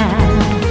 sky.